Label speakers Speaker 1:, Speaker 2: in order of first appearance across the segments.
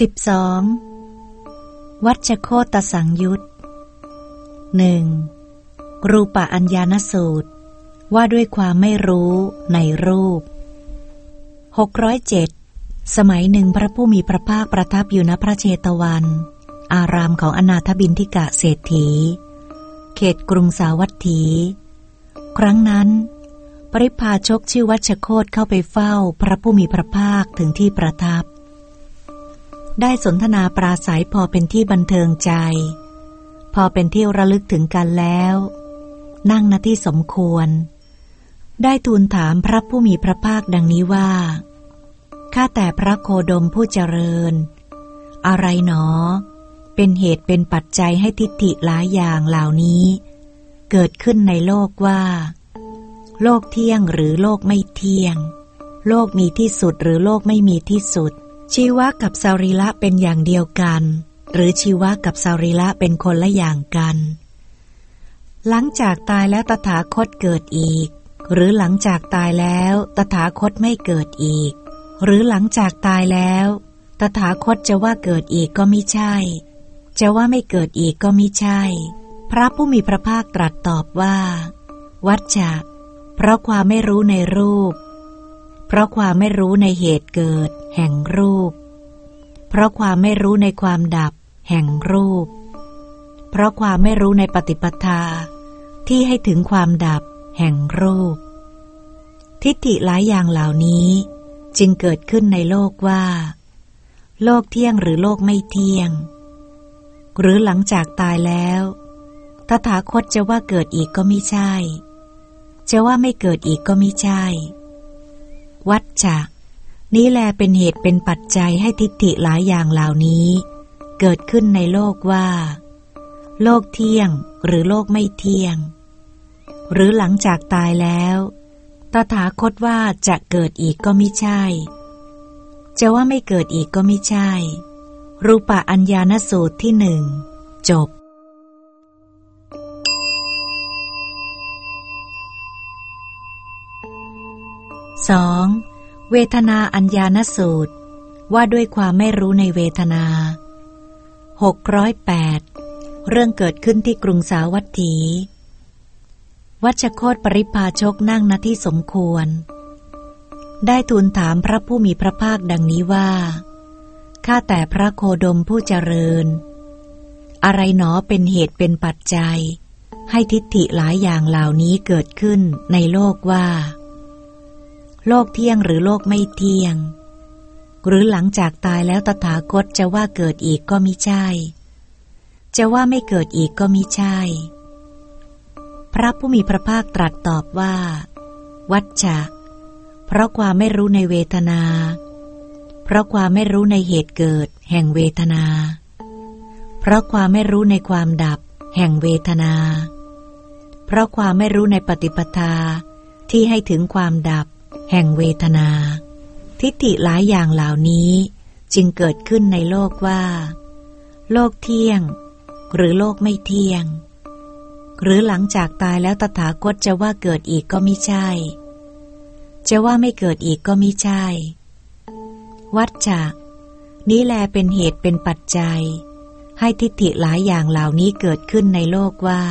Speaker 1: สิบสองวัชโคตสังยุตหนึ่งรูปะอัญญานสูตร ว่าด้วยความไม่รู้ในรูปหกร้อยเจ็ดสมัยหนึ่งพระผู้มีพระภาคประทับอยู่ณพระเชตวัน อารามของอนาถบินทิกะเศรษฐี เขตกรุงสาวัตถี ครั้งนั้น ปริพาชกชื่อวัชโคตเข้าไปเฝ้าพระผู้มีพระภาคถึงที่ประทับ ได้สนทนาปราศัยพอเป็นที่บันเทิงใจ พอเป็นที่ระลึกถึงกันแล้ว นั่งณที่สมควร ได้ทูลถามพระผู้มีพระภาคดังนี้ว่า ข้าแต่พระโคดมผู้เจริญ อะไรหนอ เป็นเหตุเป็นปัจจัยให้ทิฏฐิหลายอย่างเหล่านี้ เกิดขึ้นในโลกว่า โลกเที่ยงหรือโลกไม่เที่ยง โลกมีที่สุดหรือโลกไม่มีที่สุด ชีวะกับสารีละเป็นอย่างเดียวกัน หรือชีวะกับสารีละเป็นคนละอย่างกัน หลังจากตายแล้วตถาคตเกิดอีก หรือหลังจากตายแล้วตถาคตไม่เกิดอีก หรือหลังจากตายแล้ว ตถาคตจะว่าเกิดอีกก็ไม่ใช่ จะว่าไม่เกิดอีกก็ไม่ใช่ พระผู้มีพระภาคตรัสตอบว่า วัจจะเพราะความไม่รู้ในรูป เพราะความไม่รู้ในเหตุเกิด แห่งรูป เพราะความไม่รู้ในความดับ แห่งรูป เพราะความไม่รู้ในปฏิปทา ที่ให้ถึงความดับ แห่งรูป ทิฏฐิหลายอย่างเหล่านี้ จึงเกิดขึ้นในโลกว่า โลกเที่ยงหรือโลกไม่เที่ยง หรือหลังจากตายแล้วตถาคตจะว่าเกิดอีกก็ไม่ใช่ จะว่าไม่เกิดอีกก็ไม่ใช่ วัดจักนี้แลเป็นเหตุเป็นปัจจัยให้ทิฏฐิหลายอย่างเหล่านี้ เกิดขึ้นในโลกว่า โลกเที่ยงหรือโลกไม่เที่ยง หรือหลังจากตายแล้วตถาคตว่าจะเกิดอีกก็ไม่ใช่ จะว่าไม่เกิดอีกก็ไม่ใช่ รูปะอัญญานสูตรที่หนึ่งจบ สองเวทนาอัญญานสูตร ว่าด้วยความไม่รู้ในเวทนาหกร้อยแปดเรื่องเกิดขึ้นที่กรุงสาวัตถี วัชโคตปริพาชกนั่งณที่สมควร ได้ทูลถามพระผู้มีพระภาคดังนี้ว่า ข้าแต่พระโคดมผู้เจริญ อะไรหนอเป็นเหตุเป็นปัจจัย ให้ทิฏฐิหลายอย่างเหล่านี้เกิดขึ้นในโลกว่า โลกเที่ยงหรือโลกไม่เที่ยง หรือหลังจากตายแล้วตถาคตจะว่าเกิดอีกก็มิใช่ จะว่าไม่เกิดอีกก็มิใช่ พระผู้มีพระภาคตรัสตอบว่า วัจจะเพราะความไม่รู้ในเวทนา เพราะความไม่รู้ในเหตุเกิด แห่งเวทนา เพราะความไม่รู้ในความดับ แห่งเวทนา เพราะความไม่รู้ในปฏิปทาที่ให้ถึงความดับ แห่งเวทนา ทิฏฐิหลายอย่างเหล่านี้จึงเกิดขึ้นในโลกว่า โลกเที่ยง หรือโลกไม่เที่ยง หรือหลังจากตายแล้วตถาคตจะว่าเกิดอีกก็ไม่ใช่ จะว่าไม่เกิดอีกก็ไม่ใช่ วัดจากนี้แลเป็นเหตุเป็นปัจจัย ให้ทิฏฐิหลายอย่างเหล่านี้เกิดขึ้นในโลกว่า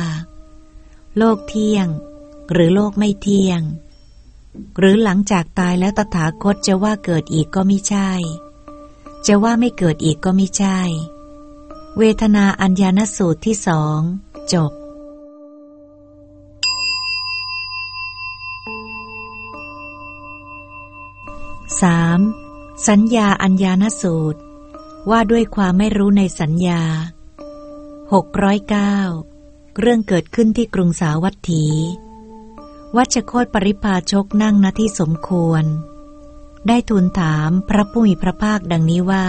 Speaker 1: โลกเที่ยง หรือโลกไม่เที่ยง หรือหลังจากตายแล้วตถาคตจะว่าเกิดอีกก็ไม่ใช่ จะว่าไม่เกิดอีกก็ไม่ใช่ เวทนาอัญญานสูตรที่สองจบ 3. สัญญาอัญญานสูตร ว่าด้วยความไม่รู้ในสัญญา 609 เรื่องเกิดขึ้นที่กรุงสาวัตถี วัชโคตปริพาชกนั่งณที่สมควร ได้ทูลถามพระผู้มีพระภาคดังนี้ว่า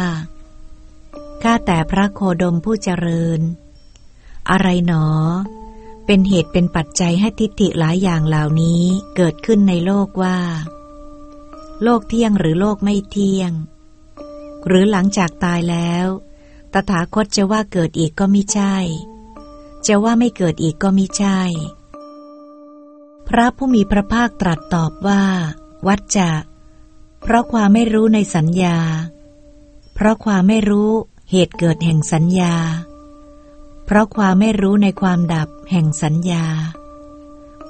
Speaker 1: ข้าแต่พระโคดมผู้เจริญ อะไรหนอ เป็นเหตุเป็นปัจจัยให้ทิฏฐิหลายอย่างเหล่านี้เกิดขึ้นในโลกว่า โลกเที่ยงหรือโลกไม่เที่ยง หรือหลังจากตายแล้ว ตถาคตจะว่าเกิดอีกก็ไม่ใช่ จะว่าไม่เกิดอีกก็ไม่ใช่ พระผู้มีพระภาคตรัสตอบว่า วัดจะ เพราะความไม่รู้ในสัญญา เพราะความไม่รู้เหตุเกิดแห่งสัญญา เพราะความไม่รู้ในความดับแห่งสัญญา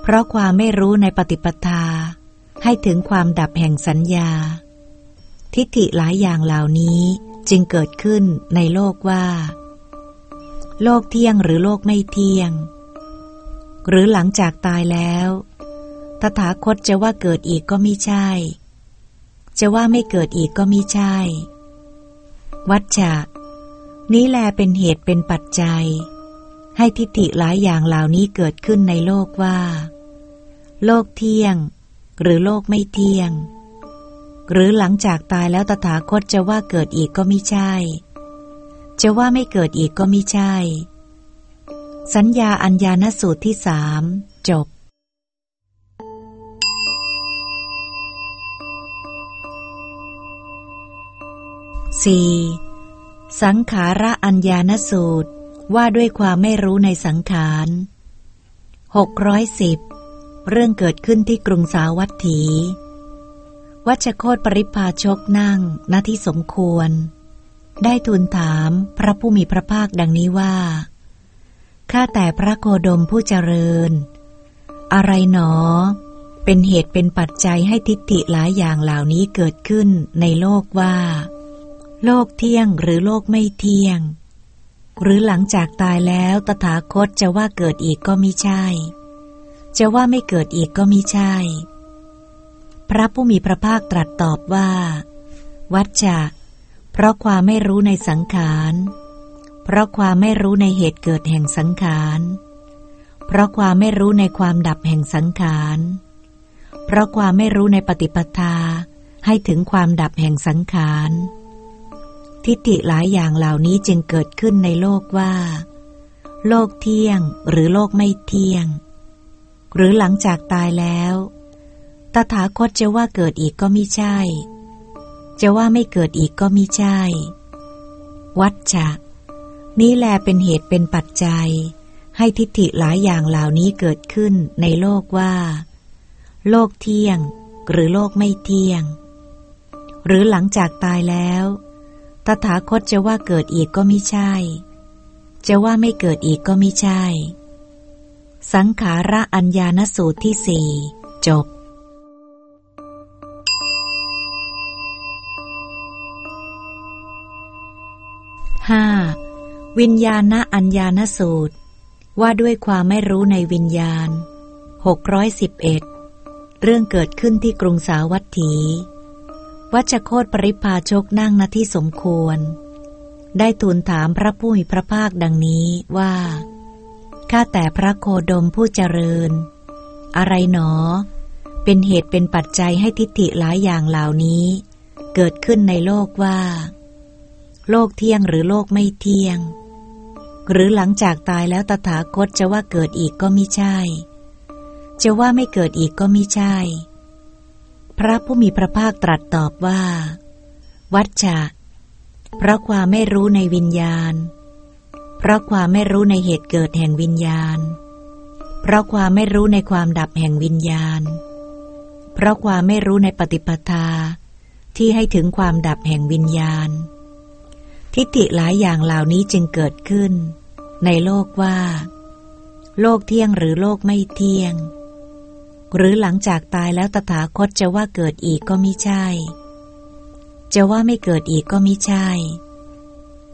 Speaker 1: เพราะความไม่รู้ในปฏิปทา ให้ถึงความดับแห่งสัญญา ทิฏฐิหลายอย่างเหล่านี้จึงเกิดขึ้นในโลกว่า โลกเที่ยงหรือโลกไม่เที่ยง หรือหลังจากตายแล้ว ตถาคตจะว่าเกิดอีกก็ไม่ใช่ จะว่าไม่เกิดอีกก็ไม่ใช่ วัจจะนี้แลเป็นเหตุเป็นปัจจัย ให้ทิฏฐิหลายอย่างเหล่านี้เกิดขึ้นในโลกว่า โลกเที่ยง หรือโลกไม่เที่ยง หรือหลังจากตายแล้วตถาคตจะว่าเกิดอีกก็ไม่ใช่ จะว่าไม่เกิดอีกก็ไม่ใช่ สัญญาอัญญานสูตรที่สามจบ 4. สังขาระอัญญานสูตรว่าด้วยความไม่รู้ในสังขาร610เรื่องเกิดขึ้นที่กรุงสาวัตถี วัชโคตปริพาชกนั่งณที่สมควร ได้ทูลถามพระผู้มีพระภาคดังนี้ว่า ข้าแต่พระโคดมผู้เจริญ อะไรหนอ เป็นเหตุเป็นปัจจัยให้ทิฏฐิหลายอย่างเหล่านี้เกิดขึ้นในโลกว่า โลกเที่ยงหรือโลกไม่เที่ยง หรือหลังจากตายแล้วตถาคตจะว่าเกิดอีกก็ไม่ใช่ จะว่าไม่เกิดอีกก็ไม่ใช่ พระผู้มีพระภาคตรัสตอบว่า วัจจะเพราะความไม่รู้ในสังขาร เพราะความไม่รู้ในเหตุเกิดแห่งสังขาร เพราะความไม่รู้ในความดับแห่งสังขาร เพราะความไม่รู้ในปฏิปทาให้ถึงความดับแห่งสังขาร ทิฏฐิหลายอย่างเหล่านี้จึงเกิดขึ้นในโลกว่า โลกเที่ยงหรือโลกไม่เที่ยง หรือหลังจากตายแล้วตถาคตจะว่าเกิดอีกก็ไม่ใช่ จะว่าไม่เกิดอีกก็ไม่ใช่ วัดจะ นี้แลเป็นเหตุเป็นปัจจัย ให้ทิฏฐิหลายอย่างเหล่านี้เกิดขึ้นในโลกว่า โลกเที่ยงหรือโลกไม่เที่ยง หรือหลังจากตายแล้วตถาคตจะว่าเกิดอีกก็ไม่ใช่ จะว่าไม่เกิดอีกก็ไม่ใช่ สังขาระอัญญานสูตรที่สี่จบห้า วิญญาณอัญญานสูตร ว่าด้วยความไม่รู้ในวิญญาณหกร้อยสิบเอ็ดเรื่องเกิดขึ้นที่กรุงสาวัตถี วัชโคตปริพาชกนั่งณที่สมควร ได้ทูลถามพระผู้มีพระภาคดังนี้ว่า ข้าแต่พระโคดมผู้เจริญ อะไรหนอ เป็นเหตุเป็นปัจจัยให้ทิฏฐิหลายอย่างเหล่านี้ เกิดขึ้นในโลกว่า โลกเที่ยงหรือโลกไม่เที่ยง หรือหลังจากตายแล้วตถาคตจะว่าเกิดอีกก็ไม่ใช่ จะว่าไม่เกิดอีกก็ไม่ใช่ พระผู้มีพระภาคตรัสตอบว่า วัจจะเพราะความไม่รู้ในวิญญาณ เพราะความไม่รู้ในเหตุเกิดแห่งวิญญาณ เพราะความไม่รู้ในความดับแห่งวิญญาณ เพราะความไม่รู้ในปฏิปทาที่ให้ถึงความดับแห่งวิญญาณ ทิฏฐิหลายอย่างเหล่านี้จึงเกิดขึ้น ในโลกว่า โลกเที่ยงหรือโลกไม่เที่ยง หรือหลังจากตายแล้วตถาคตจะว่าเกิดอีกก็ไมิใช่ จะว่าไม่เกิดอีกก็ไมิใช่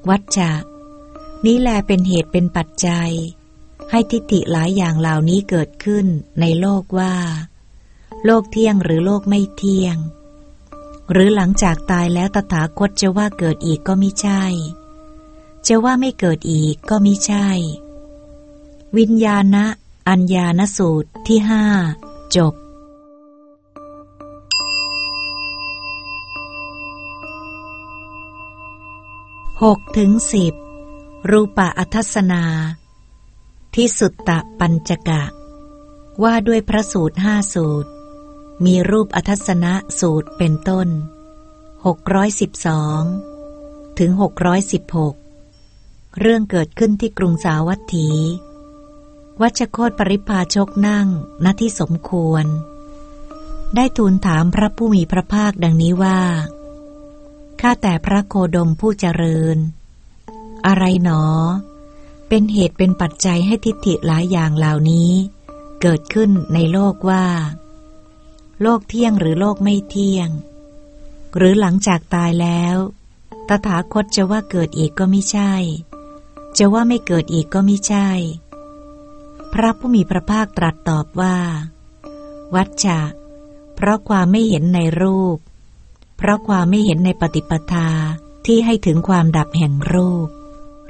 Speaker 1: วัจจะนี้แลเป็นเหตุเป็นปัจจัย ให้ทิฏฐิหลายอย่างเหล่านี้เกิดขึ้นในโลกว่า โลกเที่ยงหรือโลกไม่เที่ยง หรือหลังจากตายแล้วตถาคตจะว่าเกิดอีกก็มิใช่ จะว่าไม่เกิดอีกก็มิใช่ วิญญาณะ อัญญานสูตรที่ห้าจบหกถึงสิบรูปะอัทสนา ที่สุตตะปัญจกะ ว่าด้วยพระสูตรห้าสูตร มีรูปอัทสนะสูตรเป็นต้นหกร้อยสิบสองถึงหกร้อยสิบหกเรื่องเกิดขึ้นที่กรุงสาวัตถี วัชโคตปริพาชกนั่งณที่สมควร ได้ทูลถามพระผู้มีพระภาคดังนี้ว่า ข้าแต่พระโคดมผู้เจริญ อะไรหนอ เป็นเหตุเป็นปัจจัยให้ทิฏฐิหลายอย่างเหล่านี้ เกิดขึ้นในโลกว่า โลกเที่ยงหรือโลกไม่เที่ยง หรือหลังจากตายแล้ว ตถาคตจะว่าเกิดอีกก็ไม่ใช่ จะว่าไม่เกิดอีกก็ไม่ใช่ พระผู้มีพระภาคตรัสตอบว่า วัชชะเพราะความไม่เห็นในรูป เพราะความไม่เห็นในปฏิปทาที่ให้ถึงความดับแห่งรูป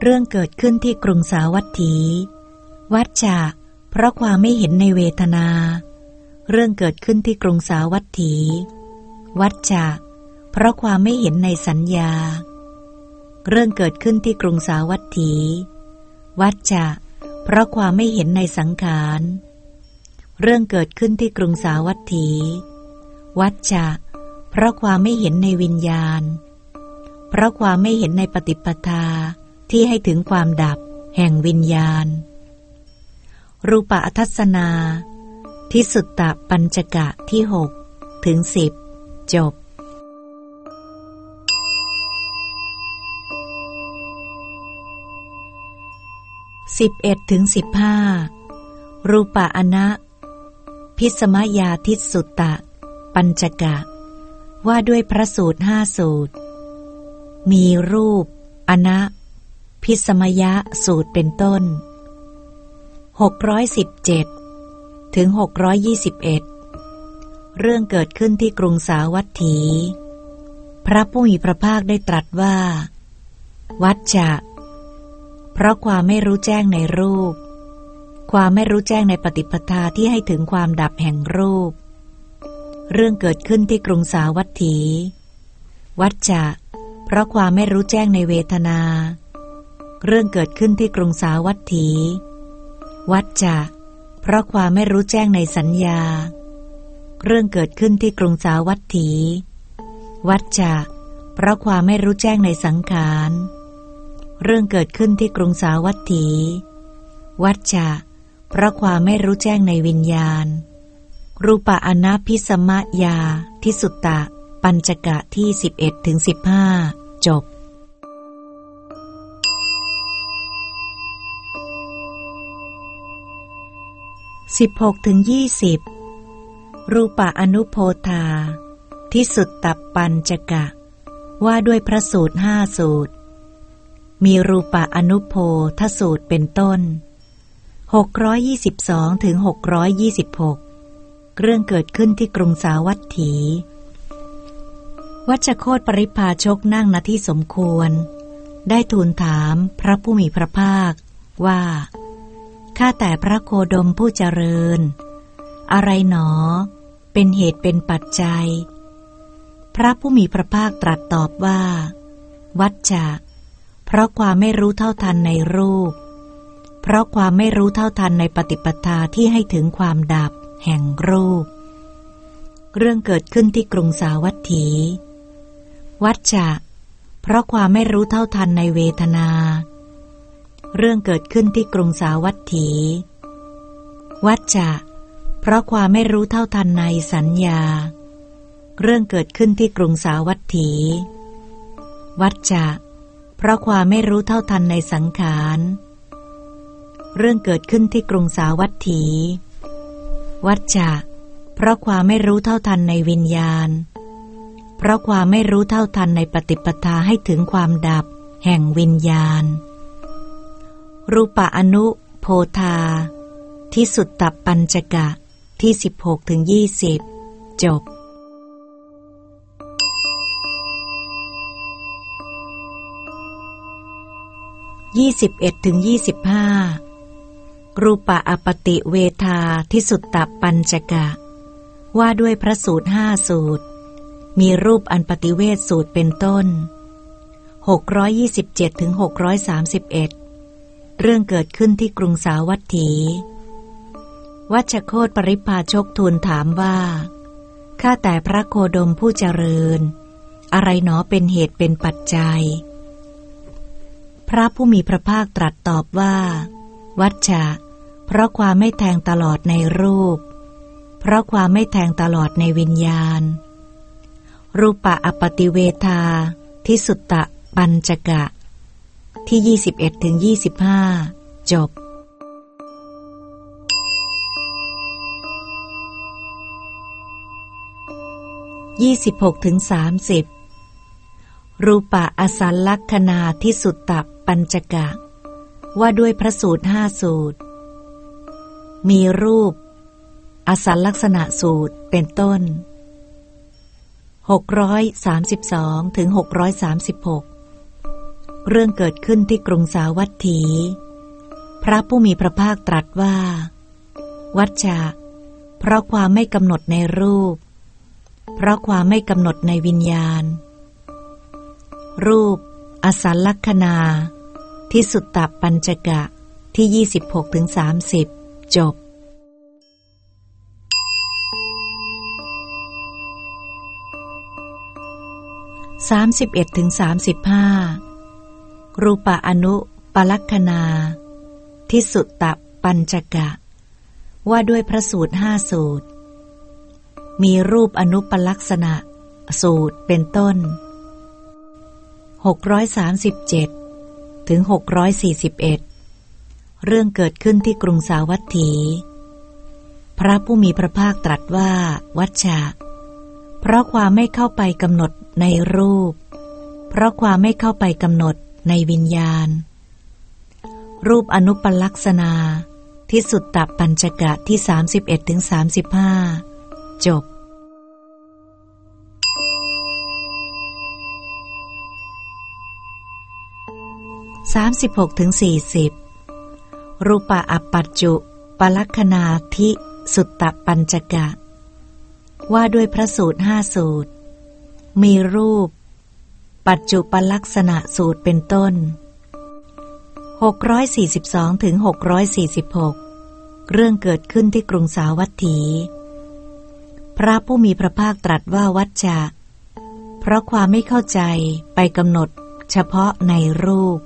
Speaker 1: เรื่องเกิดขึ้นที่กรุงสาวัตถี วัชชะเพราะความไม่เห็นในเวทนา เรื่องเกิดขึ้นที่กรุงสาวัตถี วัชชะเพราะความไม่เห็นในสัญญา เรื่องเกิดขึ้นที่กรุงสาวัตถี วัชชะเพราะความไม่เห็นในสังขาร เรื่องเกิดขึ้นที่กรุงสาวัตถี วัชชะเพราะความไม่เห็นในวิญญาณ เพราะความไม่เห็นในปฏิปทาที่ให้ถึงความดับแห่งวิญญาณ รูปอัทัศนา ที่สุตตะปัญจกะที่หกถึงสิบจบสิบเอ็ดถึงสิบห้ารูปะอนะ พิสมยาทิสุตตะ ปัญจกะ ว่าด้วยพระสูตรห้าสูตร มีรูป อนะ พิสมยะสูตรเป็นต้นหกร้อยสิบเจ็ด ถึงหกร้อยยี่สิบเอ็ดเรื่องเกิดขึ้นที่กรุงสาวัตถี พระผู้มีพระภาคได้ตรัสว่า วัดจะเพราะความไม่รู้แจ้งในรูป ความไม่รู้แจ้งในปฏิปทาที่ให้ถึงความดับแห่งรูป เรื่องเกิดขึ้นที่กรุงสาวัตถี วัดจะเพราะความไม่รู้แจ้งในเวทนา เรื่องเกิดขึ้นที่กรุงสาวัตถี วัดจะเเพราะความไม่รู้แจ้งในสัญญา เรื่องเกิดขึ้นที่กรุงสาวัตถี วัดจะเพราะความไม่รู้แจ้งในสังขาร เรื่องเกิดขึ้นที่กรุงสาวัตถี วัจจะเพราะความไม่รู้แจ้งในวิญญาณ รูปะอนาพิสมะยา ทิสุตตะ ปัญจกะที่ 11ถึง15 จบ 16ถึง20 รูปะอนุโพธา ที่สุดตับปัญจกะ ว่าด้วยพระสูตรห้าสูตร มีรูปะอนุโพทสูตรเป็นต้น 622ถึง626 เรื่องเกิดขึ้นที่กรุงสาวัตถี วัชโคตปริพาชกนั่งณที่สมควร ได้ทูลถามพระผู้มีพระภาคว่า ข้าแต่พระโคดมผู้เจริญ อะไรหนอ เป็นเหตุเป็นปัจจัย พระผู้มีพระภาคตรัสตอบว่า วัจจะ เพราะความไม่รู้เท่าทันในรูป เพราะความไม่รู้เท่าทันในปฏิปทาที่ให้ถึงความดับ แห่งรูป เรื่องเกิดขึ้นที่กรุงสาวัตถี วัชจะ เพราะความไม่รู้เท่าทันในเวทนา เรื่องเกิดขึ้นที่กรุงสาวัตถี วัชจะ เพราะความไม่รู้เท่าทันในสัญญา เรื่องเกิดขึ้นที่กรุงสาวัตถี วัชจะ เพราะความไม่รู้เท่าทันในสังขาร เรื่องเกิดขึ้นที่กรุงสาวัตถี วัจจะ เพราะความไม่รู้เท่าทันในวิญญาณ เพราะความไม่รู้เท่าทันในปฏิปทาให้ถึงความดับ แห่งวิญญาณ รูปะอนุโพธา ที่สุดตับปัญจกะ ที่ 16ถึง20 จบ21ถึง25รูปะอปติเวทาที่สุดตับปัญจกะ ว่าด้วยพระสูตรห้าสูตร มีรูปอันปฏิเวทสูตรเป็นต้น 627ถึง631 เรื่องเกิดขึ้นที่กรุงสาวัตถี วัชโคตปริพาชกทูลถามว่า ข้าแต่พระโคดมผู้เจริญ อะไรหนอเป็นเหตุเป็นปัจจัย พระผู้มีพระภาคตรัสตอบว่า วัชชะ เพราะความไม่แทงตลอดในรูป เพราะความไม่แทงตลอดในวิญญาณ รูปะอปติเวทาที่สุตตะปัญจกะ ที่ 21ถึง25 จบ 26ถึง30 รูปะอสัลลักษณาที่สุตตะปัญจกะ ว่าด้วยพระสูตรห้าสูตร มีรูป อสัลลักษณะสูตรเป็นต้น 632ถึง636 เรื่องเกิดขึ้นที่กรุงสาวัตถี พระผู้มีพระภาคตรัสว่า วัชชะเพราะความไม่กำหนดในรูป เพราะความไม่กำหนดในวิญญาณ รูป อสัลลักษณาที่สุดตับปัญจกะที่ 26ถึง30จบ31ถึง35 รูปะอนุปลักษณาที่สุตตะปัญจกะ ว่าด้วยพระสูตรห้าสูตร มีรูปอนุปลักษณะ สูตรเป็นต้น 637 ถึง 641 เรื่องเกิดขึ้นที่กรุงสาวัตถี พระผู้มีพระภาคตรัสว่าวัชชะเพราะความไม่เข้าไปกำหนดในรูป เพราะความไม่เข้าไปกำหนด ในวิญญาณ รูปอนุปลักษณาที่สุดตับปัญจกะที่ 31ถึง35 จบ 36ถึง40 รูปะอปัจจุปลักษณาทิสุตตปัญจกะ ว่าด้วยพระสูตรห้าสูตร มีรูป ปัจจุปลักษณะสูตรเป็นต้น 642ถึง646 เรื่องเกิดขึ้นที่กรุงสาวัตถี พระผู้มีพระภาคตรัสว่าวัจจะเพราะความไม่เข้าใจไปกำหนดเฉพาะในรูป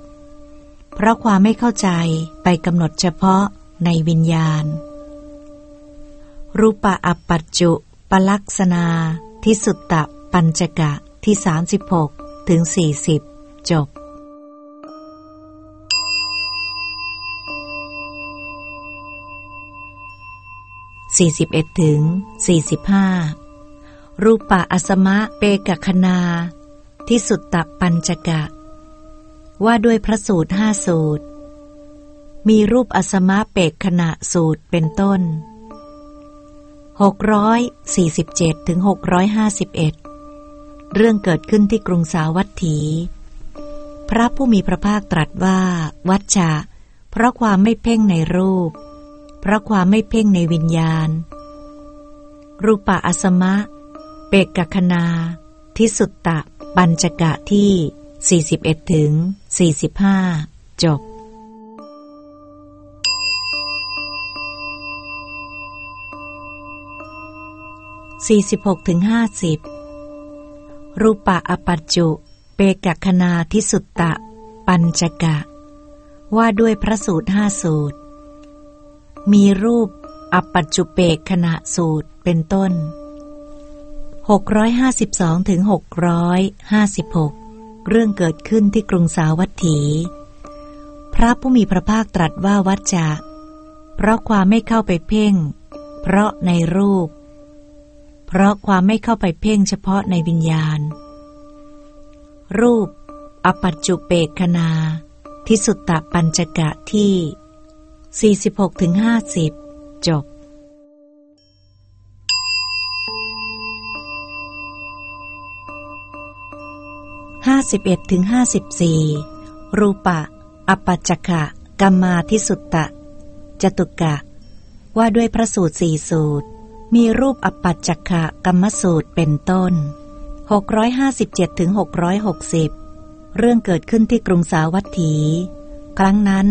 Speaker 1: เพราะความไม่เข้าใจไปกำหนดเฉพาะในวิญญาณ รูปะอัปปัจจุ ปลักษณาที่สุดตับปัญจกะที่ 36 ถึง 40 จบสี่สิบเอ็ดถึงสี่สิบห้ารูปะอสมะเปกคณา ที่สุดตับปัญจกะ ว่าด้วยพระสูตรห้าสูตร มีรูปอสมะเปกขณะสูตรเป็นต้นหกร้อยสี่สิบเจ็ดถึงหกร้อยห้าสิบเอ็ด เรื่องเกิดขึ้นที่กรุงสาวัตถี พระผู้มีพระภาคตรัสว่า วัชชะ เพราะความไม่เพ่งในรูป เพราะความไม่เพ่งในวิญญาณ รูปะอสมะ เปกกคณาที่สุตตะ ปัญจกะที่ 41ถึง45 จบ46ถึง50 รูปะอปัจจุ เปกคณาทิสุตตะ ปัญจกะ ว่าด้วยพระสูตรห้าสูตร มีรูปอปัจจุเปกขณะสูตรเป็นต้น 652ถึง656 เรื่องเกิดขึ้นที่กรุงสาวัตถี พระผู้มีพระภาคตรัสว่าวัจจะ เพราะความไม่เข้าไปเพ่ง เพราะในรูป ราะความไม่เข้าไปเพ่งเฉพาะในวิญญาณ รูป อปัจจุเปกคณาที่สุตตะปัญจกะที่ 46-50 จบห้าสิบเอ็ดถึงห้าสิบสี่รูปะ อปัจจกะกัมมาที่สุตตะ จตุกะ ว่าด้วยพระสูตรสี่สูตร มีรูปอปัจจคะกรรมสูตรเป็นต้น 657ถึง660 เรื่องเกิดขึ้นที่กรุงสาวัตถี ครั้งนั้น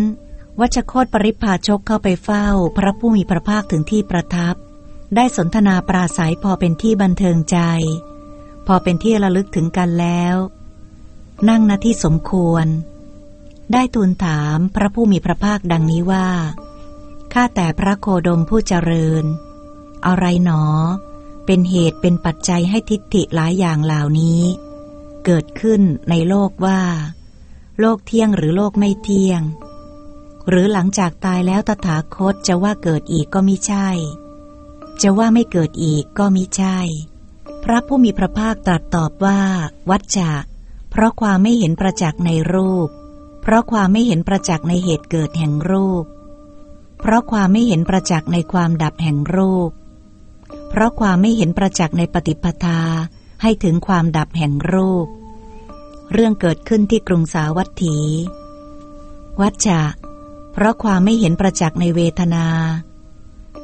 Speaker 1: วัชโคตปริพาชกเข้าไปเฝ้า พระผู้มีพระภาคถึงที่ประทับ ได้สนทนาปราศัยพอเป็นที่บันเทิงใจ พอเป็นที่ระลึกถึงกันแล้ว นั่งณที่สมควร ได้ทูลถามพระผู้มีพระภาคดังนี้ว่า ข้าแต่พระโคดมผู้เจริญ อะไรหนอ เป็นเหตุเป็นปัจจัยให้ทิฏฐิหลายอย่างเหล่านี้ เกิดขึ้นในโลกว่า โลกเที่ยงหรือโลกไม่เที่ยง หรือหลังจากตายแล้วตถาคตจะว่าเกิดอีกก็ไมิใช่ จะว่าไม่เกิดอีกก็ไมิใช่ พระผู้มีพระภาคตรัสตอบว่า วัจจะเพราะความไม่เห็นประจักษ์ในรูป เพราะความไม่เห็นประจักษ์ในเหตุเกิดแห่งรูป เพราะความไม่เห็นประจักษ์ในความดับแห่งรูป เพราะความไม่เห็นประจักษ์ในปฏิปทาให้ถึงความดับแห่งรูป เรื่องเกิดขึ้นที่กรุงสาวัตถี วัจจะเพราะความไม่เห็นประจักษ์ในเวทนา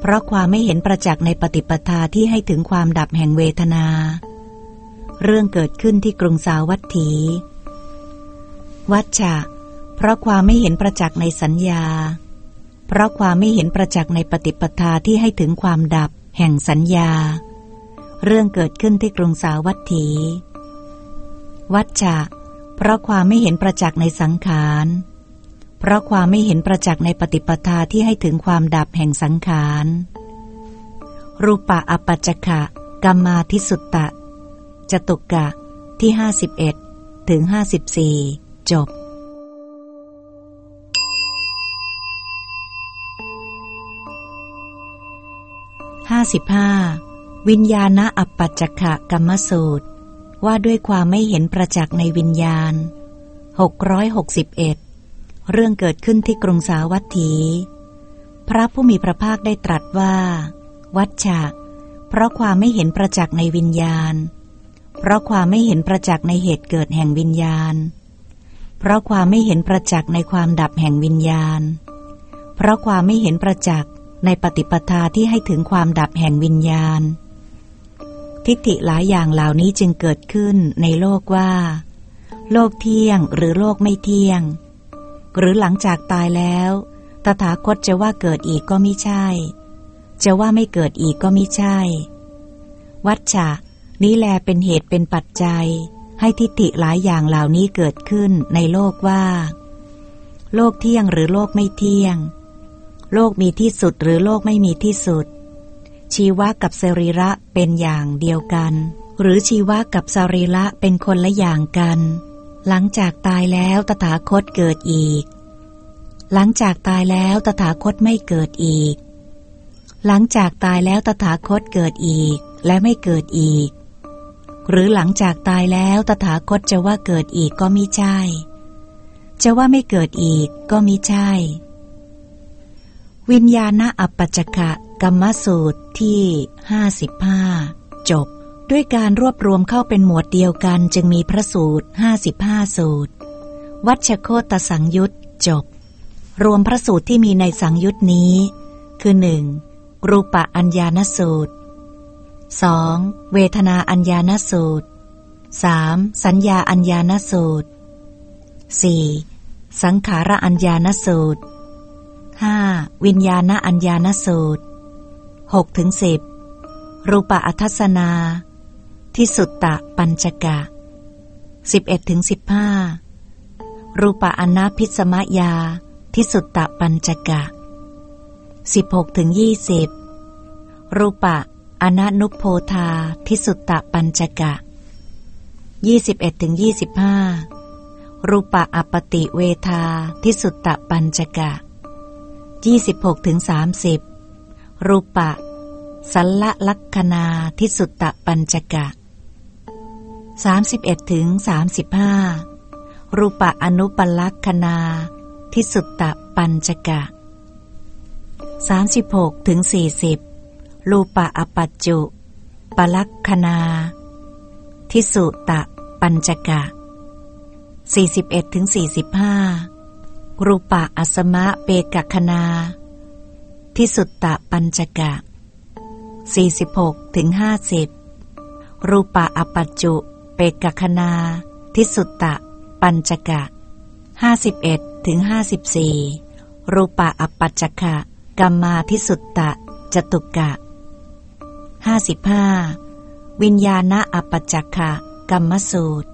Speaker 1: เพราะความไม่เห็นประจักษ์ในปฏิปทาที่ให้ถึงความดับแห่งเวทนา เรื่องเกิดขึ้นที่กรุงสาวัตถี วัจจะเพราะความไม่เห็นประจักษ์ในสัญญา เพราะความไม่เห็นประจักษ์ในปฏิปทาที่ให้ถึงความดับ แห่งสัญญา เรื่องเกิดขึ้นที่กรุงสาวัตถี วัจจะเพราะความไม่เห็นประจักษ์ในสังขาร เพราะความไม่เห็นประจักษ์ในปฏิปทาที่ให้ถึงความดับแห่งสังขาร รูปะอปัจจคะกัมมาทิสุตตะ จตุกะที่ห้าสิบเอ็ดถึงห้าสิบสี่จบ ห้าสิบห้าวิญญาณอัปปัจจคะกรรมสูตร ว่าด้วยความไม่เห็นประจักษ์ในวิญญาณ 661 เรื่องเกิดขึ้นที่กรุงสาวัตถี พระผู้มีพระภาคได้ตรัสว่า วัชชะ เพราะความไม่เห็นประจักษ์ในวิญญาณ เพราะความไม่เห็นประจักษ์ในเหตุเกิดแห่งวิญญาณ เพราะความไม่เห็นประจักษ์ในความดับแห่งวิญญาณ เพราะความไม่เห็นประจักษ์ ในปฏิปทาที่ให้ถึงความดับแห่งวิญญาณ ทิฏฐิหลายอย่างเหล่านี้จึงเกิดขึ้นในโลกว่า โลกเที่ยงหรือโลกไม่เที่ยง หรือหลังจากตายแล้ว ตถาคตจะว่าเกิดอีกก็ไม่ใช่ จะว่าไม่เกิดอีกก็ไม่ใช่ วัชชะนี้แลเป็นเหตุเป็นปัจจัย ให้ทิฏฐิหลายอย่างเหล่านี้เกิดขึ้นในโลกว่า โลกเที่ยงหรือโลกไม่เที่ยง โลกมีที่สุดหรือโลกไม่มีที่สุด ชีวะกับสรีระเป็นอย่างเดียวกัน หรือชีวะกับสรีระเป็นคนละอย่างกัน หลังจากตายแล้วตถาคตเกิดอีก หลังจากตายแล้วตถาคตไม่เกิดอีก หลังจากตายแล้วตถาคตเกิดอีกและไม่เกิดอีก หรือหลังจากตายแล้วตถาคตจะว่าเกิดอีกก็มิใช่ จะว่าไม่เกิดอีกก็มิใช่ วิญญาณอัปปัจจคะกรรมสูตรที่55จบ ด้วยการรวบรวมเข้าเป็นหมวดเดียวกันจึงมีพระสูตร55สูตร วัชโคตสังยุตจบ รวมพระสูตรที่มีในสังยุตนี้ คือ 1. รูปะอัญญานสูตร 2. เวทนาอัญญานสูตร 3. สัญญาอัญญานสูตร 4. สังขารอัญญานสูตร 5. วิญญาณอัญญานสูตร6ถึง10รูปะอัทสนา ที่สุตตะปัญจกะ11ถึง15รูปะอนาพิสมยา ที่สุตตะปัญจกะ16ถึง20รูปะอนานุโพธา ที่สุตตะปัญจกะ21ถึง25รูปะอปติเวทา ที่สุตตะปัญจกะ 26ถึง30รูปะ สัลละลักคณาทิสุตตะปัญจกะ 31ถึง35รูปะอนุปลักคณาทิสุตตะปัญจกะ 36ถึง40รูปะอปัจจุ ปลักคณาทิสุตะปัญจกะ 41ถึง45 รูปะอสมะเปกคณาที่สุตตะปัญจกะ 46ถึง50 รูปะอปัจจุเปกคณาที่สุตตะปัญจกะ 51ถึง54 รูปะอปัจจคะกัมมาทิสุตตะจตุกะ 55 วิญญาณอปัจจคะกัมมสูตร